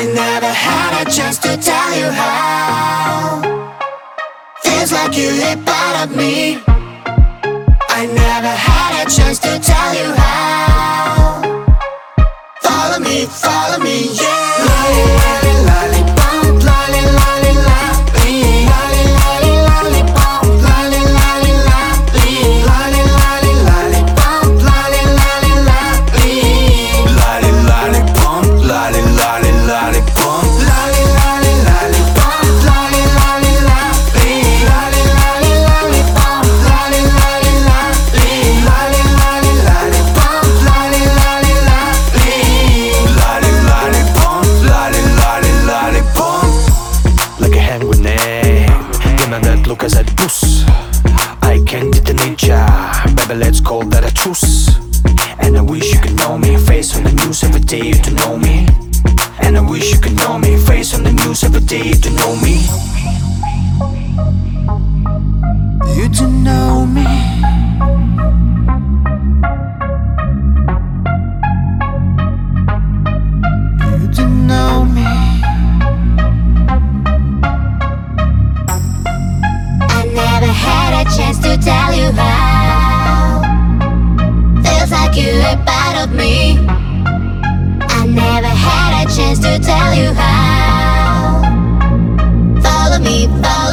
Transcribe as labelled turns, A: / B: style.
A: I
B: never had a chance to tell you how. Feels like you hit part of me. I never had a chance to tell
A: look as I boost. I can't detonate ya. Baby, let's call that a truce. And I wish you could know me. Face on the news every day you to know me. And I wish you could know me. Face on the news every day
B: you to know me. To
C: tell you how. Feels like you're a part of me. I never had a chance to tell you how. Follow me, follow.